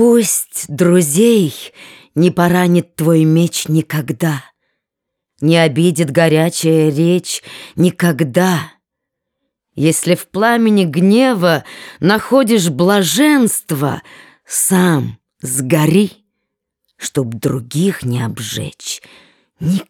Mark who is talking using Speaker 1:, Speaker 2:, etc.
Speaker 1: Пусть друзей не поранит твой меч никогда, Не обидит горячая речь никогда. Если в пламени гнева находишь блаженство, Сам сгори, чтоб других не обжечь никогда.